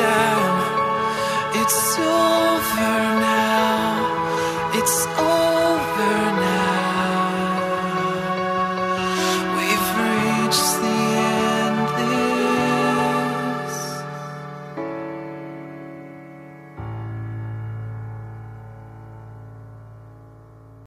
inside